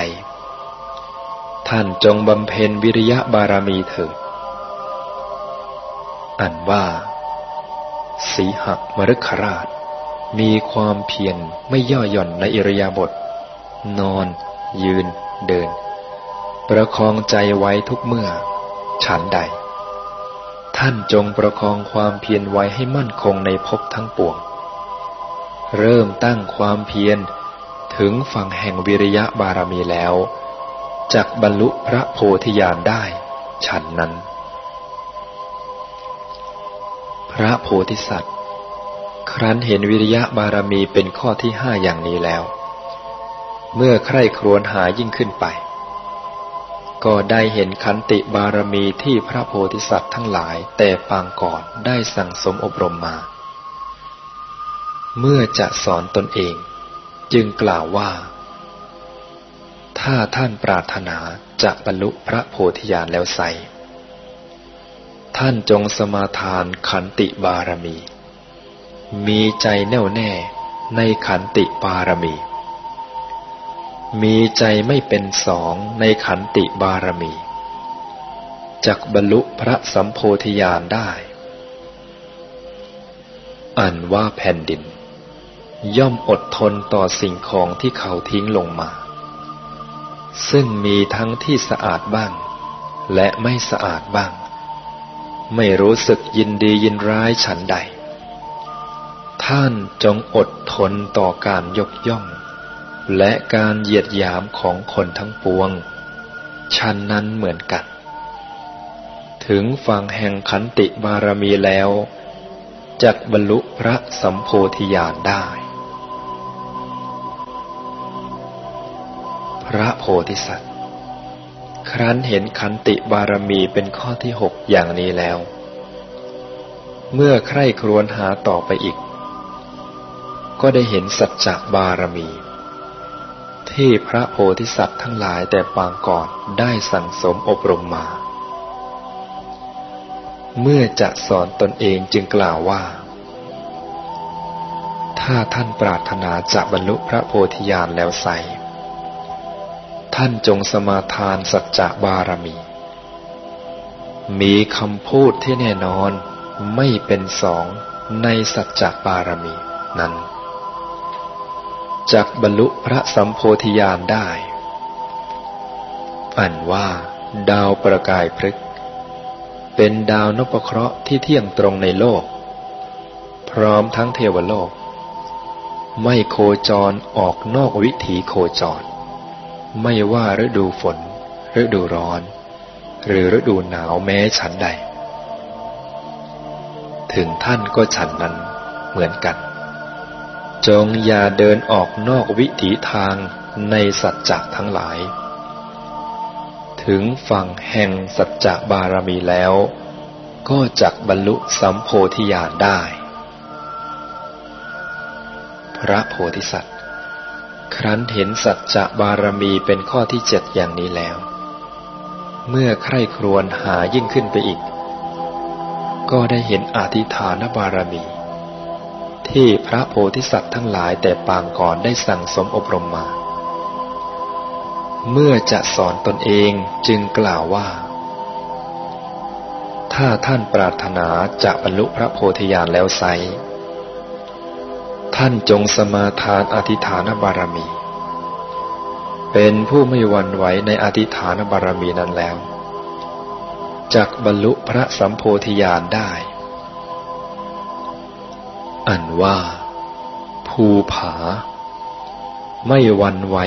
ท่านจงบำเพ็ญวิริยะบารมีเถิด อันว่า สีหมฤคราช มีความเพียรไม่ย่อหย่อนในอิริยาบถนอน ยืน เดิน ประคองใจไว้ทุกเมื่อ ฉันใด ท่านจงประคองความเพียรไว้ให้มั่นคงในภพทั้งปวง เริ่มตั้งความเพียร ถึงฝั่งแห่งวิริยะบารมีแล้วจักบรรลุพระโพธิญาณได้ ฉันนั้น พระโพธิสัตว์ ครั้นเห็นวิริยะบารมีเป็นข้อที่ห้าอย่างนี้แล้ว เมื่อใคร่ครวญหายิ่งขึ้นไป ก็ได้เห็นขันติบารมีที่พระโพธิสัตว์ทั้งหลายแต่ปางก่อนได้สั่งสมอบรมมา เมื่อจะสอนตนเอง จึงกล่าวว่า ถ้าท่านปรารถนาจะบรรลุพระโพธิญาณแล้วใสท่านจงสมาทานขันติบารมี มีใจแน่วแน่ในขันติบารมี มีใจไม่เป็นสองในขันติบารมีจักบรรลุพระสัมโพธิญาณได้ อันว่าแผ่นดิน ย่อมอดทนต่อสิ่งของที่เขาทิ้งลงมา ซึ่งมีทั้งที่สะอาดบ้าง และไม่สะอาดบ้าง ไม่รู้สึกยินดียินร้ายฉันใด ท่านจงอดทนต่อการยกย่อง และการเหยียดหยามของคนทั้งปวงฉันนั้นเหมือนกัน ถึงฝั่งแห่งขันติบารมีแล้วจักบรรลุพระสัมโพธิญาณได้ ระโพธิสัตว์ ครั้นเห็นขันติบารมีเป็นข้อที่หกอย่างนี้แล้ว เมื่อใคร่ครวญหาต่อไปอีก ก็ได้เห็นสัจจะบารมี ที่พระโพธิสัตว์ทั้งหลายแต่ปางก่อนได้สั่งสมอบรมมา เมื่อจะสอนตนเองจึงกล่าวว่าถ้าท่านปรารถนาจะบรรลุพระโพธิญาณแล้วใส่ ท่านจงสมาทานสัจจะบารมี มีคำพูดที่แน่นอนไม่เป็นสองในสัจจะบารมีนั้นจักบรรลุพระสัมโพธิญาณได้ อันว่า ดาวประกายพฤกเป็นดาวนพเคราะห์ที่เที่ยงตรงในโลก พร้อมทั้งเทวโลก ไม่โคจรออกนอกวิถีโคจร ไม่ว่าฤดูฝน ฤดูร้อน หรือฤดูหนาวแม้ฉันใด ถึงท่านก็ฉันนั้นเหมือนกัน จงอย่าเดินออกนอกวิถีทางในสัจจะทั้งหลาย ถึงฝั่งแห่งสัจจะบารมีแล้ว ก็จักบรรลุสัมโพธิญาณได้ พระโพธิสัตว์ ครั้นเห็นสัจจะบารมีเป็นข้อที่เจ็ดอย่างนี้แล้ว เมื่อใคร่ครวญหายิ่งขึ้นไปอีก ก็ได้เห็นอธิฐานบารมี ที่พระโพธิสัตว์ทั้งหลายแต่ปางก่อนได้สั่งสมอบรมมา เมื่อจะสอนตนเองจึงกล่าวว่า ถ้าท่านปรารถนาจะบรรลุพระโพธิญาณแล้วไซ ท่านจงสมาทานอธิฐานบารมี เป็นผู้ไม่หวั่นไหวในอธิฐานบารมีนั้นแล้วจักบรรลุพระสัมโพธิญาณได้ อันว่า ภูผา ไม่หวั่นไหว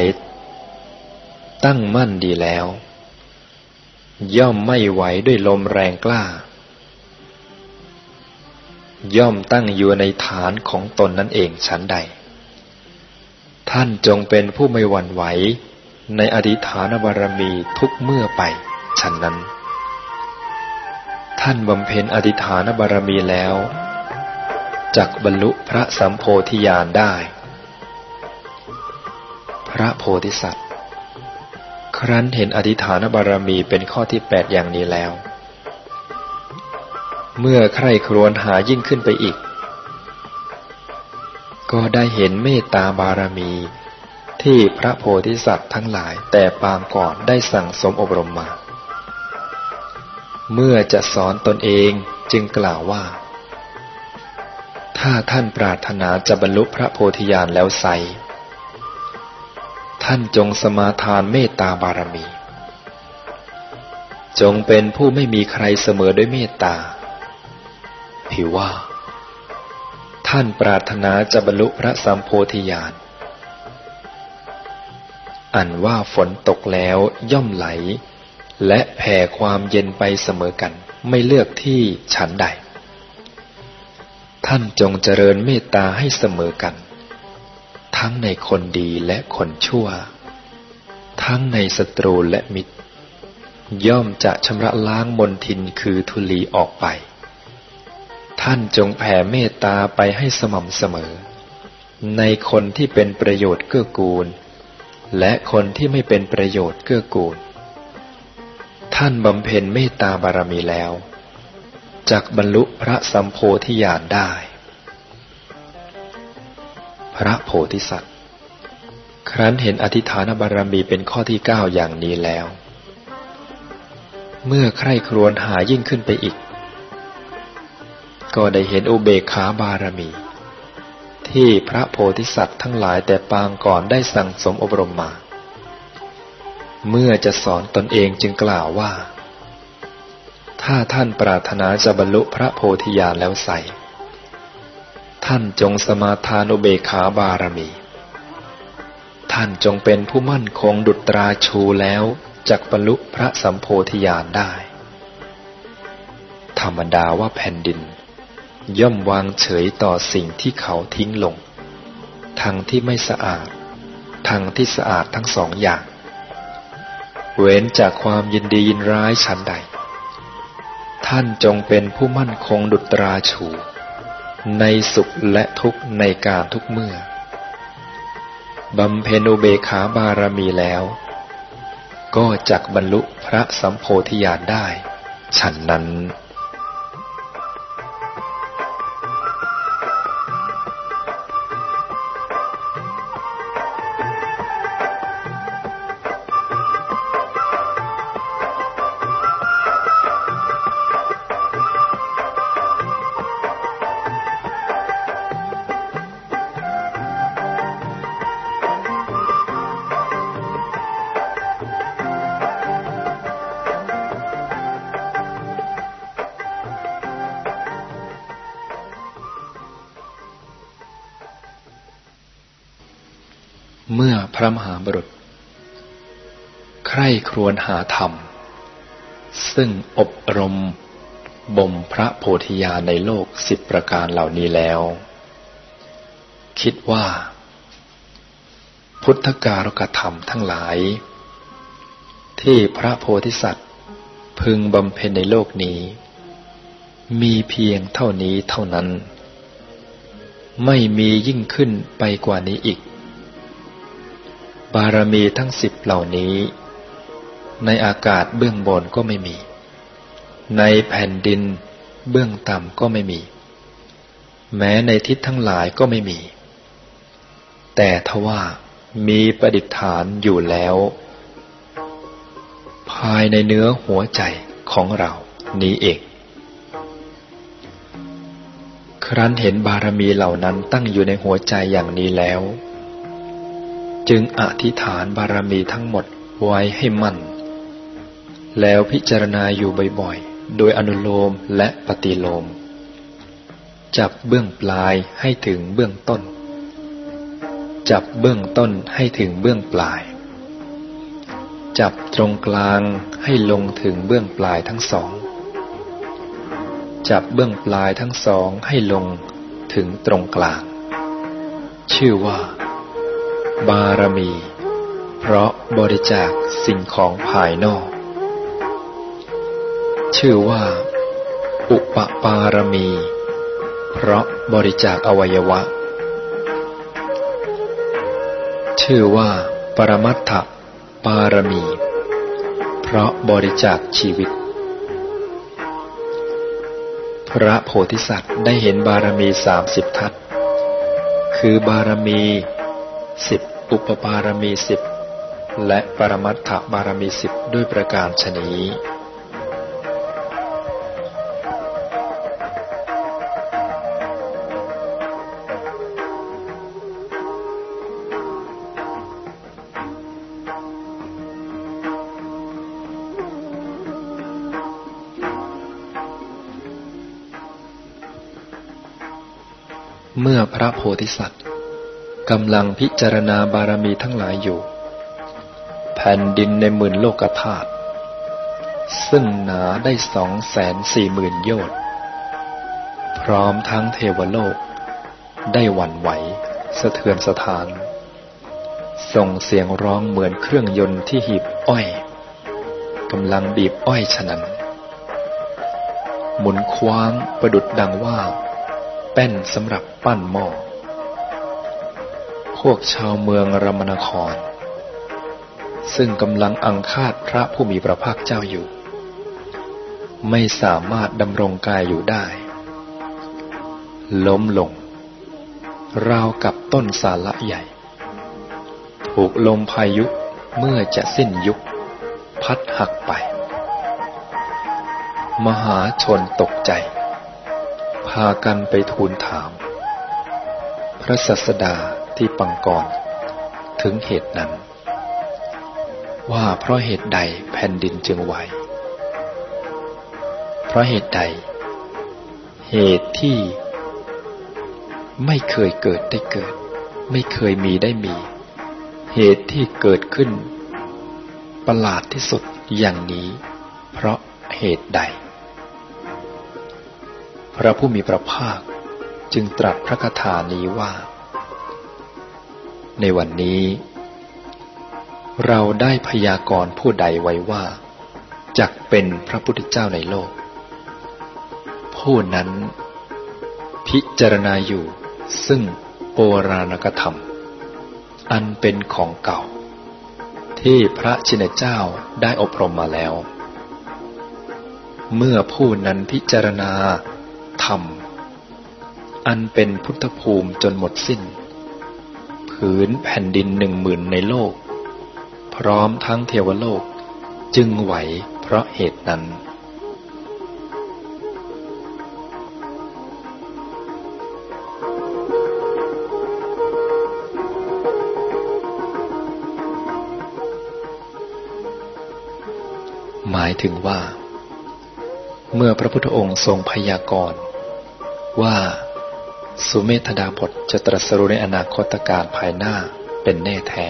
ตั้งมั่นดีแล้ว ย่อมไม่ไหวด้วยลมแรงกล้า ย่อมตั้งอยู่ในฐานของตนนั่นเองชั้นใด ท่านจงเป็นผู้ไม่หวั่นไหว ในอธิฐานบารมีทุกเมื่อไปฉันนั้น ท่านบำเพ็ญอธิฐานบารมีแล้วจักบรรลุพระสัมโพธิญาณได้ พระโพธิสัตว์ ครั้นเห็นอธิฐานบารมีเป็นข้อที่แปดอย่างนี้แล้ว เมื่อใครครวญหายิ่งขึ้นไปอีก ก็ได้เห็นเมตตาบารมี ที่พระโพธิสัตว์ทั้งหลายแต่ปางก่อนได้สั่งสมอบรมมา เมื่อจะสอนตนเองจึงกล่าวว่า ถ้าท่านปรารถนาจะบรรลุพระโพธิญาณแล้วไซท่านจงสมาทานเมตตาบารมี จงเป็นผู้ไม่มีใครเสมอด้วยเมตตา ผิวว่า ท่านปรารถนาจะบรรลุพระสัมโพธิญาณ อันว่าฝนตกแล้วย่อมไหล และแผ่ความเย็นไปเสมอกันไม่เลือกที่ฉันใด ท่านจงเจริญเมตตาให้เสมอกัน ทั้งในคนดีและคนชั่ว ทั้งในศัตรูและมิตร ย่อมจะชำระล้างมนทินคือทุลีออกไป ท่านจงแผ่เมตตาไปให้สม่ำเสมอ ในคนที่เป็นประโยชน์เกื้อกูล และคนที่ไม่เป็นประโยชน์เกื้อกูล ท่านบำเพ็ญเมตตาบารมีแล้วจักบรรลุพระสัมโพธิญาณได้ พระโพธิสัตว์ ครั้นเห็นอธิฐานบารมีเป็นข้อที่เก้าอย่างนี้แล้ว เมื่อใคร่ครวญหายิ่งขึ้นไปอีก ก็ได้เห็นอุเบกขาบารมี ที่พระโพธิสัตว์ทั้งหลายแต่ปางก่อนได้สั่งสมอบรมมา เมื่อจะสอนตนเองจึงกล่าวว่า ถ้าท่านปรารถนาจะบรรลุพระโพธิญาณแล้วใส่ท่านจงสมาทานุเบกขาบารมี ท่านจงเป็นผู้มั่นคงดุจตราชูแล้วจักบรรลุพระสัมโพธิญาณได้ ธรรมดาว่าแผ่นดิน ย่อมวางเฉยต่อสิ่งที่เขาทิ้งลง ทั้งที่ไม่สะอาด ทั้งที่สะอาดทั้งสองอย่าง เว้นจากความยินดียินร้ายชั้นใด ท่านจงเป็นผู้มั่นคงดุจตราชู ในสุขและทุกข์ในการทุกเมื่อบำเพ็ญอุเบขาบารมีแล้ว ก็จักบรรลุพระสัมโพธิญาณได้ ฉันนั้น ญหาธรรม ซึ่งอบรมบ่มพระโพธิญาณในโลกสิบประการเหล่านี้แล้ว คิดว่า พุทธการกธรรมทั้งหลาย ที่พระโพธิสัตว์ พึงบำเพ็ญในโลกนี้ มีเพียงเท่านี้เท่านั้น ไม่มียิ่งขึ้นไปกว่านี้อีก บารมีทั้งสิบเหล่านี้ ในอากาศเบื้องบนก็ไม่มี ในแผ่นดินเบื้องต่ำก็ไม่มี แม้ในทิศทั้งหลายก็ไม่มี แต่ทว่ามีประดิษฐานอยู่แล้ว ภายในเนื้อหัวใจของเรานี้เอง ครั้นเห็นบารมีเหล่านั้นตั้งอยู่ในหัวใจอย่างนี้แล้ว จึงอธิษฐานบารมีทั้งหมดไว้ให้มั่น แล้วพิจารณาอยู่บ่อยๆ โดยอนุโลมและปฏิโลม จับเบื้องปลายให้ถึงเบื้องต้น จับเบื้องต้นให้ถึงเบื้องปลาย จับตรงกลางให้ลงถึงเบื้องปลายทั้งสอง จับเบื้องปลายทั้งสองให้ลงถึงตรงกลาง ชื่อว่า บารมี เพราะบริจาคสิ่งของภายนอก ชื่อว่า อุปปารมี เพราะบริจาคอวัยวะ ชื่อว่า ปรมัตถบารมี เพราะบริจาคชีวิต พระโพธิสัตว์ได้เห็นบารมีสามสิบทัศคือบารมีสิบอุปบารมีสิบและปรมัตถบารมีสิบด้วยประการชนี้ เมื่อพระโพธิสัตว์กำลังพิจารณาบารมีทั้งหลายอยู่ แผ่นดินในหมื่นโลกธาตุซึ่งหนาได้สองแสนสี่หมื่นโยชน์พร้อมทั้งเทวโลก ได้หวั่นไหว สะเทือนสถาน ส่งเสียงร้องเหมือนเครื่องยนต์ที่หีบอ้อยกำลังบีบอ้อยฉะนั้น หมุนคว้างประดุดดังว่า แป้นสำหรับปั้นหม้อ พวกชาวเมืองรมนคร ซึ่งกำลังอังคาดพระผู้มีพระภาคเจ้าอยู่ ไม่สามารถดำรงกายอยู่ได้ ล้มลง ราวกับต้นสาละใหญ่ ถูกลมพายุเมื่อจะสิ้นยุค พัดหักไป มหาชนตกใจ พากันไปทูลถาม พระสัสดาที่ปังกรถึงเหตุนั้น ว่าเพราะเหตุใดแผ่นดินจึงไหว เพราะเหตุใด เหตุที่ไม่เคยเกิดได้เกิด ไม่เคยมีได้มี เหตุที่เกิดขึ้น ประหลาดที่สุดอย่างนี้ เพราะเหตุใด พระผู้มีพระภาคจึงตรัสพระคาถานี้ว่า ในวันนี้ เราได้พยากรณ์ผู้ใดไว้ว่าจักเป็นพระพุทธเจ้าในโลก ผู้นั้น พิจารณาอยู่ซึ่งโบราณกธรรม อันเป็นของเก่า ที่พระชินเจ้าได้อบรมมาแล้ว เมื่อผู้นั้นพิจารณา ธรรม อันเป็นพุทธภูมิจนหมดสิ้น ผืนแผ่นดินหนึ่งหมื่นในโลก พร้อมทั้งเทวโลกจึงไหวเพราะเหตุนั้น หมายถึงว่า เมื่อพระพุทธองค์ทรงพยากรณ์ ว่าสุเมธดาบทจะตรัสรู้ในอนาคตการภายหน้าเป็นแน่แท้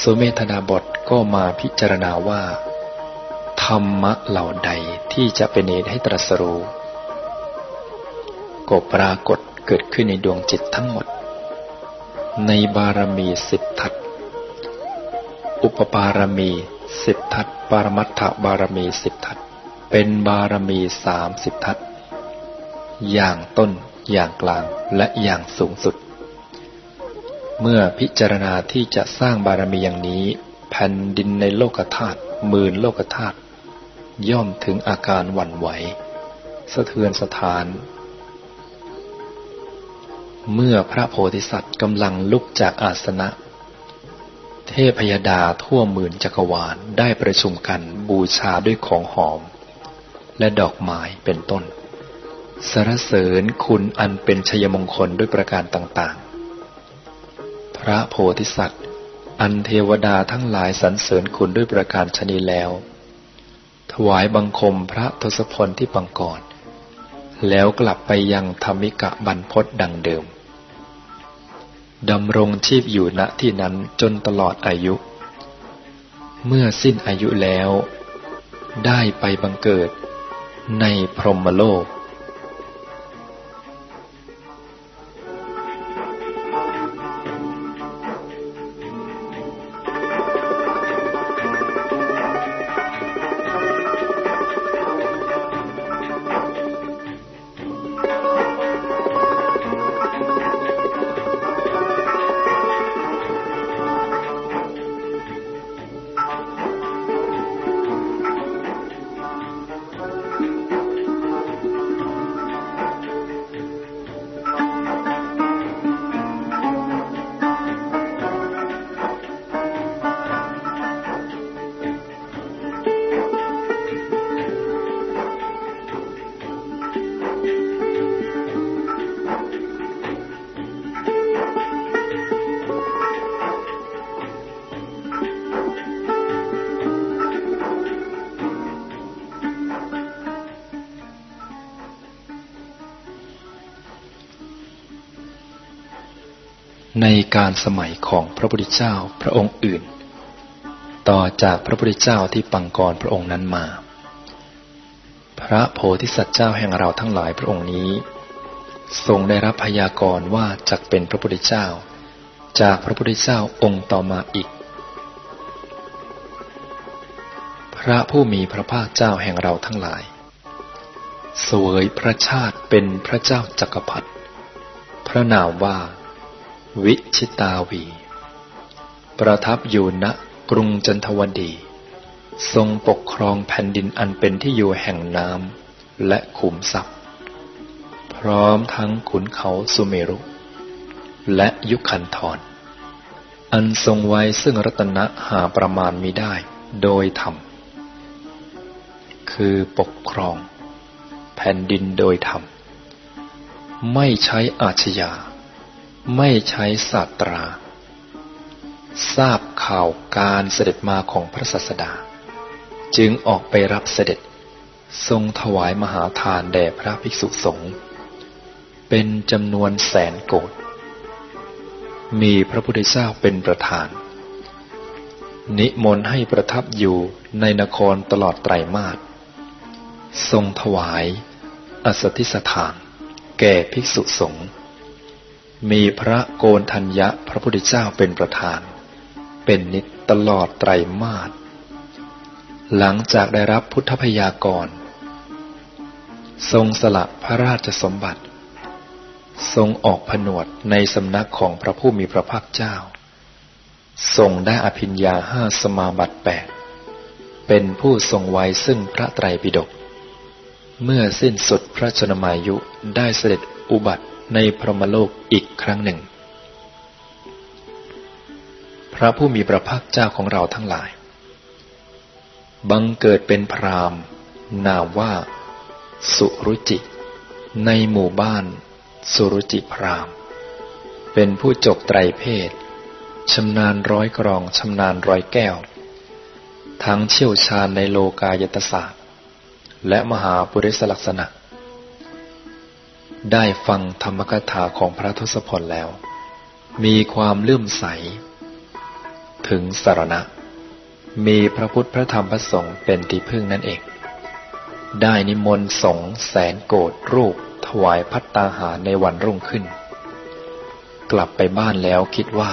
สุเมธนาบทก็มาพิจารณาว่า ธรรมะเหล่าใดที่จะเป็นเหตุให้ตรัสรู้ก็ปรากฏเกิดขึ้นในดวงจิตทั้งหมด ในบารมีสิบทัศอุปบารมีสิบทัศปารมัตถบารมีสิบทัศเป็นบารมีสามสิบทัศ อย่างต้น อย่างกลางและอย่างสูงสุด เมื่อพิจารณาที่จะสร้างบารมีอย่างนี้แผ่นดินในโลกธาตุหมื่นโลกธาตุย่อมถึงอาการหวั่นไหว สะเทือนสถาน เมื่อพระโพธิสัตว์กำลังลุกจากอาสนะ เทพยดาทั่วหมื่นจักรวาลได้ประชุมกันบูชาด้วยของหอม และดอกไม้เป็นต้น สรรเสริญคุณอันเป็นชยมงคลด้วยประการต่างๆ พระโพธิสัตว์ อันเทวดาทั้งหลายสรรเสริญคุณด้วยประการชนีแล้ว ถวายบังคมพระทศพลที่ปังกรแล้วกลับไปยังธรรมิกะบรรพศดังเดิมดำรงชีพอยู่ณที่นั้นจนตลอดอายุ เมื่อสิ้นอายุแล้ว ได้ไปบังเกิดในพรหมโลก การสมัยของพระพุทธเจ้าพระองค์อื่น ต่อจากพระพุทธเจ้าที่ปังกรพระองค์นั้นมา พระโพธิสัตว์เจ้าแห่งเราทั้งหลายพระองค์นี้ ทรงได้รับพยากรณ์ว่าจะเป็นพระพุทธเจ้า จากพระพุทธเจ้าองค์ต่อมาอีก พระผู้มีพระภาคเจ้าแห่งเราทั้งหลายสวยพระชาติเป็นพระเจ้าจักรพรรดิพระนามว่า วิชิตาวี ประทับอยู่ณกรุงจันทวดี ทรงปกครองแผ่นดินอันเป็นที่อยู่แห่งน้ำและขุมทรัพย์ พร้อมทั้งขุนเขาสุเมรุ และยุคันธรอันทรงไว้ซึ่งรัตนะหาประมาณมิได้โดยธรรม คือปกครอง แผ่นดินโดยธรรม ไม่ใช้อาชญา ไม่ใช้ศาสตรา ทราบข่าวการเสด็จมาของพระศาสดา จึงออกไปรับเสด็จ ทรงถวายมหาทานแด่พระภิกษุสงฆ์เป็นจำนวนแสนโกดมีพระพุทธเจ้าเป็นประธาน นิมนต์ให้ประทับอยู่ในนครตลอดไตรมาสทรงถวาย อสติสถาน แก่ภิกษุสงฆ์ มีพระโกนทัญญะพระพุทธเจ้าเป็นประธาน เป็นนิจตลอดไตรมาสหลังจากได้รับพุทธพยากร ทรงสละพระราชสมบัติ ทรงออกผนวดในสำนักของพระผู้มีพระภาคเจ้า ทรงได้อภิญญาห้าสมาบัติแปดเป็นผู้ทรงไว้ซึ่งพระไตรปิฎกเมื่อสิ้นสุดพระชนมายุได้เสด็จอุบัติ ในพรหมโลกอีกครั้งหนึ่ง พระผู้มีพระภาคเจ้าของเราทั้งหลาย บังเกิดเป็นพรามนามว่า สุรุจิ ในหมู่บ้าน สุรุจิพราม เป็นผู้จบไตรเพศชำนาญร้อยกรองชำนาญร้อยแก้ว ทั้งเชี่ยวชาญในโลกายตศาสตร์ และมหาปุริสลักษณะ ได้ฟังธรรมกถาของพระทศพลแล้ว มีความเลื่อมใส ถึงสารณะ มีพระพุทธพระธรรมพระสงฆ์เป็นที่พึ่งนั่นเอง ได้นิมนต์สงแสนโกรธรูปถวายพัตตาหารในวันรุ่งขึ้น กลับไปบ้านแล้วคิดว่า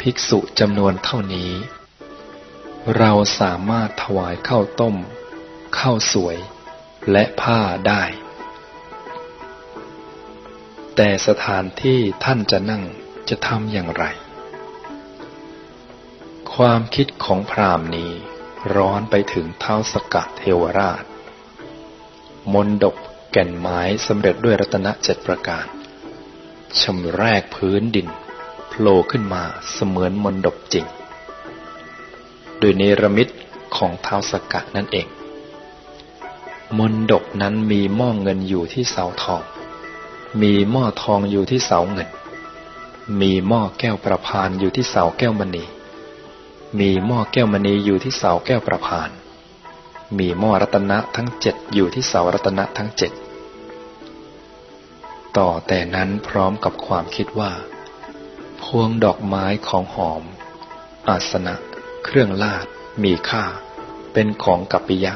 ภิกษุจำนวนเท่านี้ เราสามารถถวายข้าวต้มข้าวสวยและผ้าได้ แต่สถานที่ท่านจะนั่งจะทำอย่างไร ความคิดของพรามนี้ร้อนไปถึงเท้าสกัดเทวราช มนดกแก่นไม้สำเร็จด้วยรัตนเจ็ดประการชำแรกพื้นดินโผล่ขึ้นมาเสมือนมนดกจริง โดยเนรมิตของเท้าสกัดนั่นเอง มนดกนั้นมีหม้อเงินอยู่ที่เสาทอง มีหม้อทองอยู่ที่เสาเงิน มีหม้อแก้วประพานอยู่ที่เสาแก้วมณี มีหม้อแก้วมณีอยู่ที่เสาแก้วประพาน มีหม้อรัตนะทั้งเจ็ดอยู่ที่เสารัตนะทั้งเจ็ดต่อแต่นั้นพร้อมกับความคิดว่า พวงดอกไม้ของหอม อาสนะ เครื่องลาด มีค่า เป็นของกัปปิยะ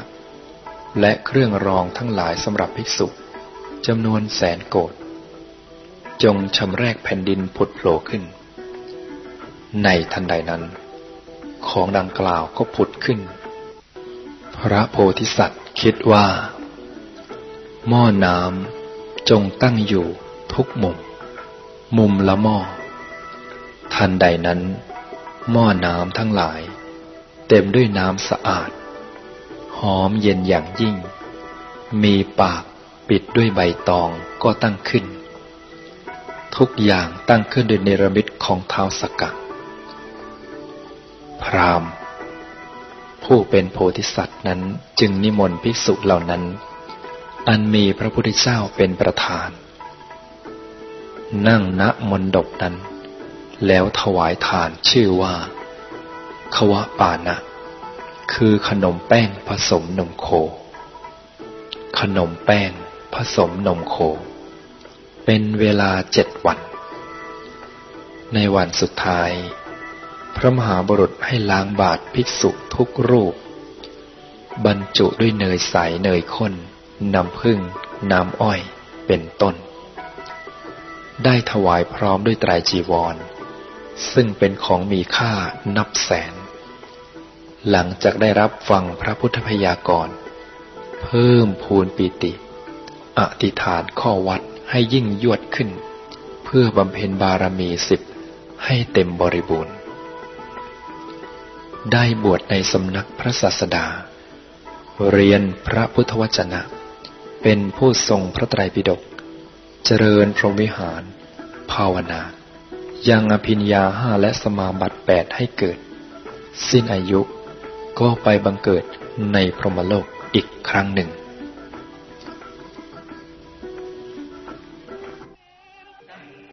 และเครื่องรองทั้งหลายสำหรับภิกษุจำนวนแสนโกด จงชำแรกแผ่นดินผุดโผล่ขึ้น ในทันใดนั้น ของดังกล่าวก็ผุดขึ้น พระโพธิสัตว์คิดว่า หม้อน้ำจงตั้งอยู่ทุกมุม มุมละหม้อ ทันใดนั้น หม้อน้ำทั้งหลาย เต็มด้วยน้ำสะอาด หอมเย็นอย่างยิ่ง มีปากปิดด้วยใบตองก็ตั้งขึ้น ทุกอย่างตั้งขึ้นโดยเนรมิตของเท้าสกัดพรามผู้เป็นโพธิสัตว์นั้นจึงนิมนต์ภิกษุเหล่านั้น อันมีพระพุทธเจ้าเป็นประธาน นั่งณมนดบนั้น แล้วถวายทานชื่อว่าควะปานะ คือขนมแป้งผสมนมโค ขนมแป้งผสมนมโค เป็นเวลาเจ็ดวัน ในวันสุดท้าย พระมหาบุรุษให้ล้างบาทภิกษุทุกรูป บรรจุด้วยเนยใสเนยข้นน้ำผึ้งน้ำอ้อยเป็นต้น ได้ถวายพร้อมด้วยไตรจีวร ซึ่งเป็นของมีค่านับแสน หลังจากได้รับฟังพระพุทธพยากร เพิ่มพูนปีติ อธิษฐานข้อวัด ให้ยิ่งยวดขึ้น เพื่อบำเพ็ญบารมีสิบให้เต็มบริบูรณ์ ได้บวชในสำนักพระศาสดา เรียนพระพุทธวจนะ เป็นผู้ทรงพระไตรปิฎกเจริญพรหมวิหาร ภาวนา ยังอภิญญาห้าและสมาบัติแปดให้เกิด สิ้นอายุก็ไปบังเกิดในพรหมโลกอีกครั้งหนึ่ง